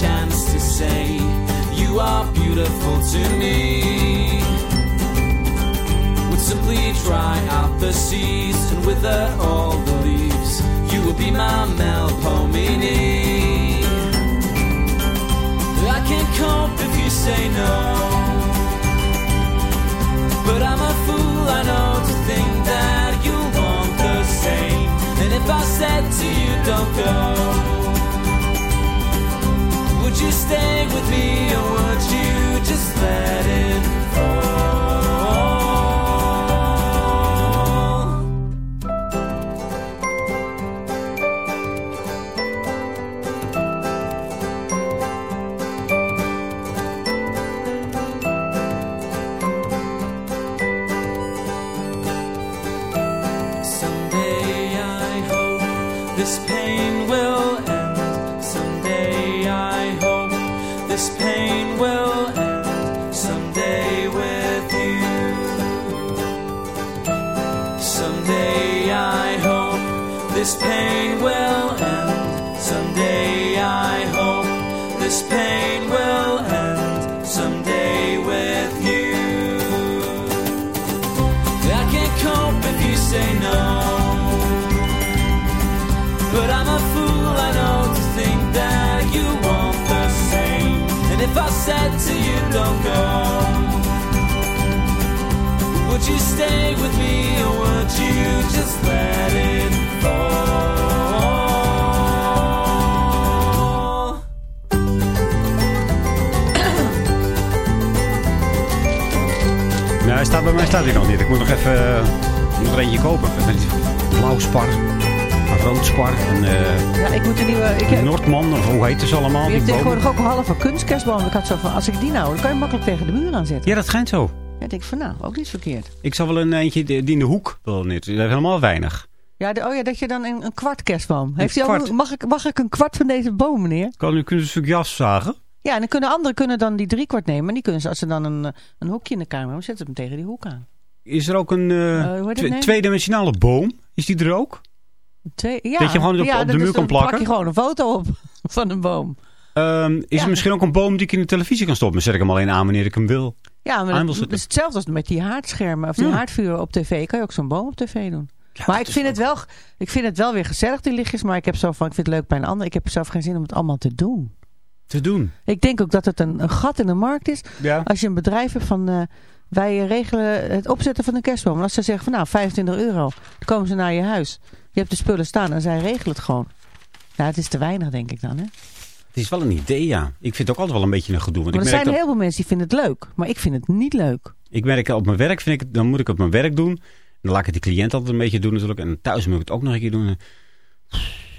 chance to say you are beautiful to me. Would simply dry out the seas and wither all the leaves. You would be my Melpomene. I can't cope if you say no. But I'm a fool, I know, to think that you want the same. And if I said to you, don't go, would you stay with me or would you just let it this pain will end. Someday with you. I can't cope if you say no. But I'm a fool, I know, to think that you want the same. And if I said to you, don't go, would you stay with me or would you just let it fall? Hij staat bij mij staat hij nog niet. Ik moet nog even eh, moet er eentje kopen. Met blauw spar, een rood spar, een eh, Ja, ik moet een nieuwe... Ik heb, Noordman, of hoe heet ze allemaal? je hebt tegenwoordig ook een halve kunstkerstboom. Ik had zo van, als ik die nou, dan kan je makkelijk tegen de muur aanzetten. Ja, dat schijnt zo. Ja, ik denk van, nou, ook niet verkeerd. Ik zal wel een eentje die die in de hoek wel niet. Dat heeft helemaal weinig. Ja, de- oh ja, dat je dan een, een kwart kerstboom. Heeft kwart. mag, ik, mag ik een kwart van deze boom, meneer? Kan u kunnen een stukje afzagen? Ja, en dan kunnen anderen kunnen dan die drie kwart nemen. En die kunnen ze, als ze dan een, eh, een hoekje in de kamer hebben, zetten ze hem tegen die hoek aan. Is er ook een eh, Eh, nee? tweedimensionale boom? Is die er ook? Twee, ja, Dat je hem gewoon op- ja, op de muur kan plakken? je gewoon een foto op van een boom. Ehm, is Ja. er misschien ook een boom die ik in de televisie kan stoppen? Dan zet ik hem alleen aan wanneer ik hem wil. Ja, maar dat, is hetzelfde als met die haardschermen of die Ja. haardvuren op tv. Kan je ook zo'n boom op tv doen. Ja, maar ik vind, het wel, ik vind het wel weer gezellig, die lichtjes. Maar ik heb zo van, ik vind het leuk bij een ander. Ik heb zelf geen zin om het allemaal te doen. Te doen. Ik denk ook dat het een, een gat in de markt is. Ja. Als je een bedrijf hebt van, eh, wij regelen het opzetten van een kerstboom. En als ze zeggen van, nou, 25 euro. Dan komen ze naar je huis. Je hebt de spullen staan en zij regelen het gewoon. Nou, het is te weinig, denk ik dan, hè? Het is wel een idee, ja. Ik vind het ook altijd wel een beetje een gedoe. Want Maar er zijn dat, heel veel mensen die vinden het leuk. Maar ik vind het niet leuk. ik merk op mijn werk, vind ik, dan moet ik op mijn werk doen. Dan laat ik het die cliënt altijd een beetje doen natuurlijk. En thuis moet ik het ook nog een keer doen.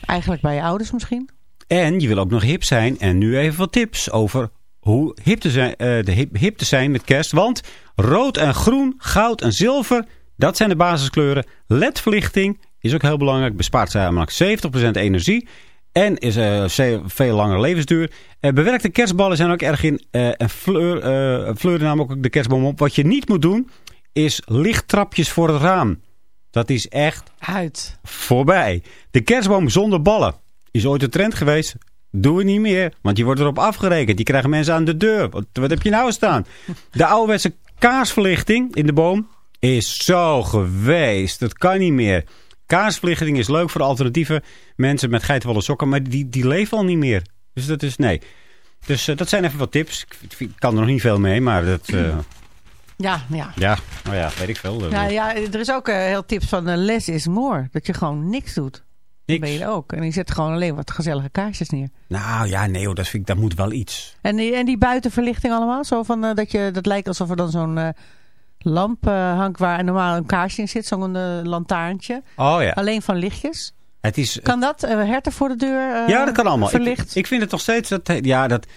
Eigenlijk bij je ouders misschien. En je wil ook nog hip zijn. En nu even wat tips over hoe hip te zijn, eh, de hip, hip te zijn met kerst. Want rood en groen, goud en zilver, dat zijn de basiskleuren. LED-verlichting is ook heel belangrijk. Bespaart namelijk 70% energie. En is ze- veel langer levensduur. Eh, bewerkte kerstballen zijn ook erg in. eh, en fleur, fleuren namelijk ook de kerstboom op. Wat je niet moet doen, is lichttrapjes voor het raam. Dat is echt Uit. voorbij. De kerstboom zonder ballen is ooit een trend geweest. Doe het niet meer, want je wordt erop afgerekend. Die krijgen mensen aan de deur. Wat, wat heb je nou staan? De ouderwetse kaarsverlichting in de boom is zo geweest. Dat kan niet meer. Kaarsverlichting is leuk voor alternatieve mensen met geitenwolle sokken, maar die, die leven al niet meer. Dus dat is nee. Dus eh, dat zijn even wat tips. Ik, kan er nog niet veel mee, maar dat... eh, Ja, ja. ja, nou ja, weet ik veel. Ja, ja, er is ook een heel tips van less is more. Dat je gewoon niks doet. Niks. ben je ook. En je zet gewoon alleen wat gezellige kaarsjes neer. Nou ja, nee, hoor, dat, vind ik, dat moet wel iets. En die, en die buitenverlichting allemaal? Zo van, eh, dat, je, dat lijkt alsof er dan zo'n eh, lamp eh, hangt waar normaal een kaarsje in zit. Zo'n lantaarntje. Oh ja. Alleen van lichtjes. Het is, Kan dat? Herten voor de deur ja, dat kan allemaal. Ik, Verlicht? ik vind het nog steeds... Dat, ja, dat,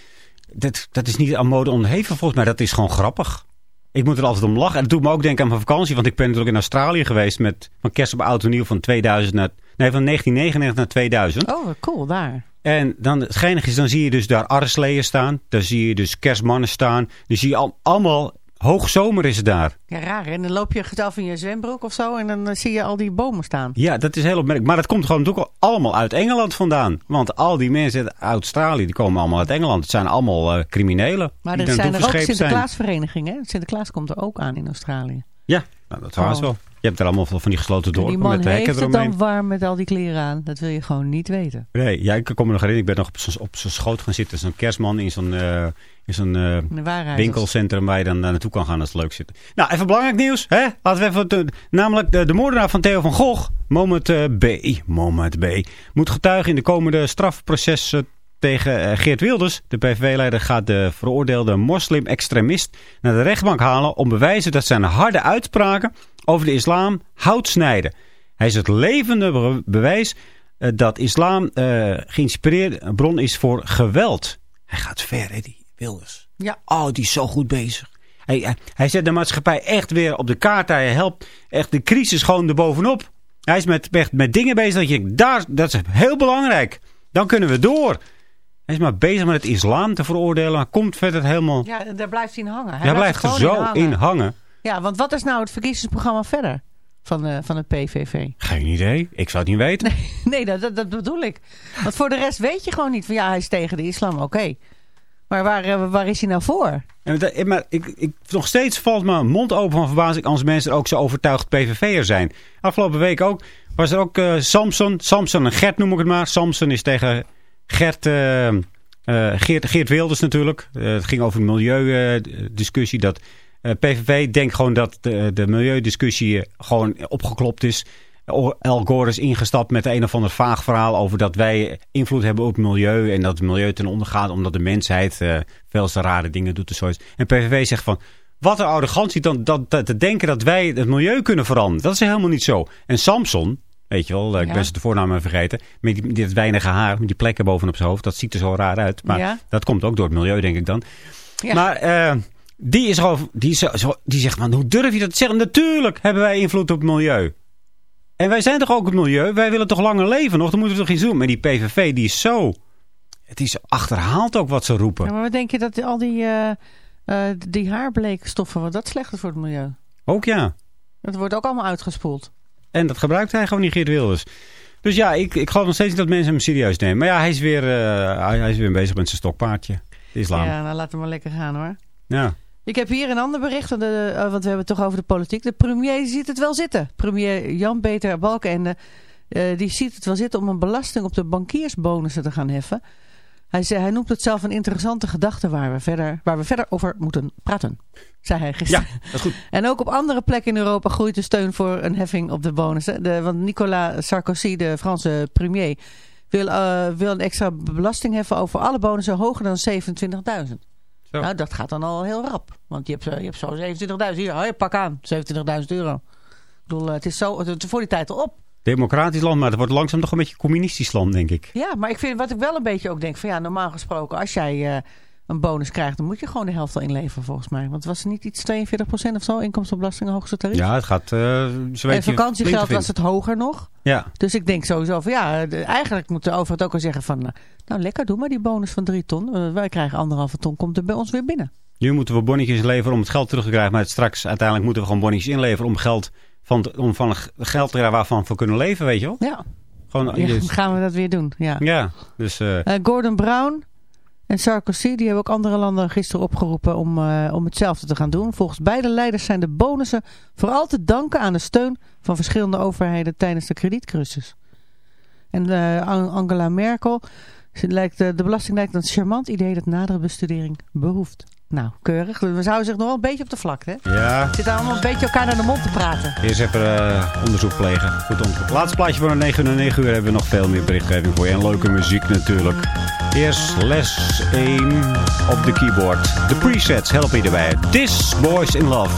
dat, dat is niet aan mode onderheven volgens mij. Dat is gewoon grappig. Ik moet er altijd om lachen. En dat doet me ook denken aan mijn vakantie. Want ik ben natuurlijk in Australië geweest met van kerst op oud en nieuw van 2000 naar... Nee, van 1999 naar 2000. Oh, cool, daar. En dan, het geinige is, dan zie je dus daar arresleeën staan. Dan zie je dus kerstmannen staan. Dan zie je al, allemaal... Hoogzomer is het daar. Ja, raar. En dan loop je zelf in je zwembroek of zo en dan eh, zie je al die bomen staan. Ja, dat is heel opmerkelijk. Maar dat komt gewoon natuurlijk allemaal uit Engeland vandaan. Want al die mensen uit Australië, die komen allemaal uit Engeland. Het zijn allemaal eh, criminelen. Maar er zijn er ook. Sinterklaasverenigingen. Sinterklaas komt er ook aan in Australië. Ja, nou, dat was Oh. wel. Je hebt er allemaal van die gesloten dorpen met de hekken heeft het dan warm met al die kleren aan. Dat wil je gewoon niet weten. Nee, ja, ik kan me nog herinneren. Ik ben nog op zijn- schoot gaan zitten. Zo'n kerstman in zo'n eh, in zo'n eh, winkelcentrum waar je dan naartoe kan gaan als het leuk zit. Nou, even belangrijk nieuws. Hè? Laten we even... de- namelijk de, de moordenaar van Theo van Gogh, Moment eh, B. Moment B. Moet getuigen in de komende strafproces eh, tegen Geert Wilders. De PVV-leider gaat de veroordeelde moslim-extremist naar de rechtbank halen... om bewijzen dat zijn harde uitspraken over de islam hout snijden. Hij is het levende be- bewijs eh, dat islam eh geïnspireerd bron is voor geweld. Hij gaat ver, hè, die Wilders. Ja. Oh, die is zo goed bezig. Hij, hij, hij zet de maatschappij echt weer op de kaart. Hij helpt echt de crisis gewoon erbovenop. Hij is met, echt met dingen bezig dat je daar, dat is heel belangrijk. Dan kunnen we door. Hij is maar bezig met het islam te veroordelen. Maar komt verder helemaal... Ja, daar blijft hij in hangen. Hij Hij blijft er zo in hangen. Ja, want wat is nou het verkiezingsprogramma verder van, eh, van het PVV? Geen idee. Ik zou het niet weten. Nee, dat, dat, dat bedoel ik. Want voor de rest weet je gewoon niet van ja, hij is tegen de islam, oké. Maar waar, eh, waar is hij nou voor? En dat- maar ik, ik, nog steeds valt mijn mond open van verbazing als mensen ook zo overtuigd PVV'er zijn. Afgelopen week ook was er ook eh, Samson. Samson en Gert noem ik het maar. Samson is tegen Gert, eh, eh, Geert, Geert Wilders natuurlijk. Eh, het ging over de milieudiscussie. dat eh, PVV denkt gewoon dat de, de milieudiscussie eh, gewoon opgeklopt is. Al Gore is ingestapt met een of ander vaag verhaal over dat wij invloed hebben op het milieu. En dat het milieu ten onder gaat omdat de mensheid eh veel te rare dingen doet en zoiets. En PVV zegt van, wat een arrogantie dan dat, te denken dat wij het milieu kunnen veranderen. Dat is helemaal niet zo. En Samson, weet je wel, eh, ik Ja. ben zijn de voornaam vergeten. Met die, dit weinige haar, met die plekken bovenop zijn hoofd. Dat ziet er zo raar uit. Maar Ja. dat komt ook door het milieu, denk ik dan. Ja. Maar eh, die, is gewoon, die, is zo, zo- die zegt, man, hoe durf je dat te zeggen? Natuurlijk hebben wij invloed op het milieu. En wij zijn toch ook het milieu? Wij willen toch langer leven nog? Dan moeten we toch iets doen. Maar die PVV, die is zo... Het is achterhaald ook wat ze roepen. Ja, maar wat denk je dat al die, eh eh die haarbleekstoffen, wat dat slecht is voor het milieu? Ook ja. Dat wordt ook allemaal uitgespoeld. En dat gebruikt hij gewoon niet, Geert Wilders. Dus ja, ik, ik geloof nog steeds niet dat mensen hem serieus nemen. Maar ja, hij is weer, eh, hij, hij is weer bezig met zijn stokpaardje. De islam. Ja, Ja. nou laat hem maar lekker gaan hoor. Ik heb hier een ander bericht, want, de, eh, want we hebben het toch over de politiek. De premier ziet het wel zitten. Premier Jan-Peter Balkenende, eh, die ziet het wel zitten om een belasting op de bankiersbonussen te gaan heffen. Hij, zei, hij noemt het zelf een interessante gedachte waar we verder, waar we verder over moeten praten, zei hij gisteren. Ja, dat is goed. En ook op andere plekken in Europa groeit de steun voor een heffing op de bonussen. De, want Nicolas Sarkozy, de Franse premier, wil, eh, wil een extra belasting heffen over alle bonussen hoger dan 27.000. Zo. Nou, dat gaat dan al heel rap. Want je hebt, zo- je hebt zo 27.000. Hier, hoi, pak aan. 27.000 euro. Ik bedoel, eh, het is zo, het is voor die tijd al op. Democratisch land, maar het wordt langzaam toch een beetje communistisch land, denk ik. Ja, maar ik vind wat ik wel een beetje ook denk van ja, normaal gesproken, als jij eh, een bonus krijgt, dan moet je gewoon de helft al inleveren volgens mij. Want was niet iets 42% of zo, inkomstenbelasting, hoogste tarief? Ja, het gaat... eh weet en vakantiegeld was het hoger nog. Ja, Dus ik denk sowieso van ja, de- eigenlijk moet de overheid ook al zeggen van... eh, nou lekker, doe maar die bonus van drie ton. Eh, wij krijgen anderhalve ton, komt er bij ons weer binnen. nu moeten we bonnetjes leveren om het geld terug te krijgen. Maar straks uiteindelijk moeten we gewoon bonnetjes inleveren om geld van, om van geld te krijgen waarvan we kunnen leven, weet je wel. Ja, Gewoon, ja dus- gaan we dat weer doen. Ja. ja dus... eh, Eh, Gordon Brown en Sarkozy die hebben ook andere landen gisteren opgeroepen om, eh, om hetzelfde te gaan doen. Volgens beide leiders zijn de bonussen vooral te danken aan de steun van verschillende overheden tijdens de kredietcrisis. En An- Angela Merkel, lijkt, eh, de belasting lijkt een charmant idee dat nadere bestudering behoeft. Nou, keurig. We zouden zich nog wel een beetje op de vlakte. Hè? ja, We zitten allemaal een beetje elkaar naar de mond te praten. Eerst even eh, onderzoek plegen. Goed onderzoek. Laatste plaatje voor de 9 uur. 9 uur hebben we nog veel meer berichtgeving voor je. En leuke muziek natuurlijk. Eerst les 1 op de keyboard. De presets helpen je erbij. This Boys in Love.